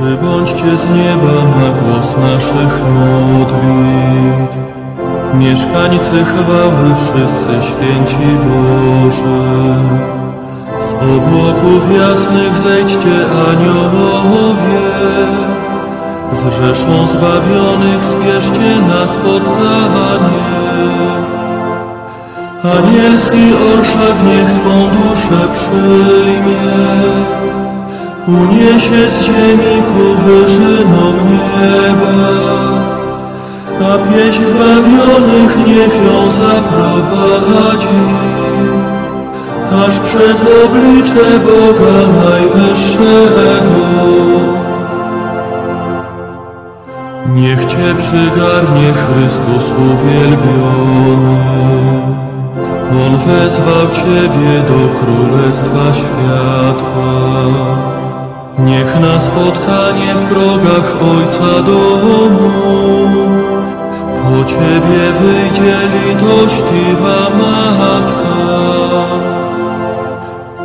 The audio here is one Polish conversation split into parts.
Przybądźcie z nieba na głos naszych modlitw. Mieszkańcy chwały wszyscy święci Boży. Z obłoków jasnych zejdźcie aniołowie. Z rzeszą zbawionych spieszcie na spotkanie. Anielski orszak niech Twą duszę przyjmie. Uniesie z ziemi ku wyżynom nieba, a pieśń zbawionych niech ją zaprowadzi, aż przed oblicze Boga Najwyższego. Niech Cię przygarnie Chrystus uwielbiony. On wezwał Ciebie do Królestwa Światła. Niech na spotkanie w progach Ojca domu po Ciebie wyjdzie litościwa Matka.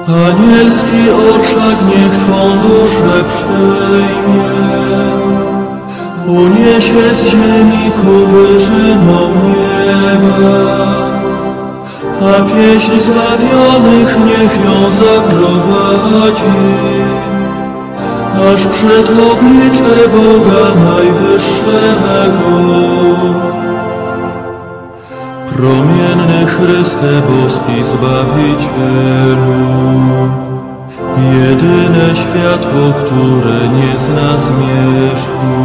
Anielski orszak niech Twą duszę przyjmie. Uniesie z ziemi ku wyżynom nieba, a pieśń zbawionych niech ją zaprowadzi, aż przed oblicze Boga Najwyższego. Promienny Chryste Boski Zbawicielu, Jedyne światło, które nie zna zmierzchu.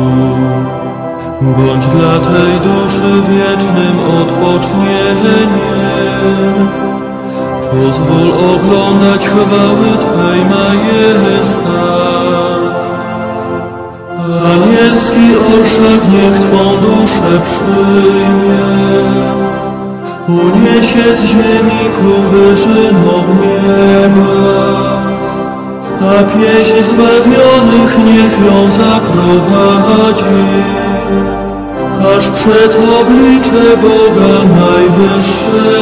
Bądź dla tej duszy wiecznym odpocznieniem. Pozwól oglądać chwały Twej majestat. Anielski orszak niech Twą duszę przyjmie. Uniesie z ziemi ku wyżynom nieba. A pieśń zbawionych niech ją zaprowadzi, aż przed oblicze Boga Najwyższego.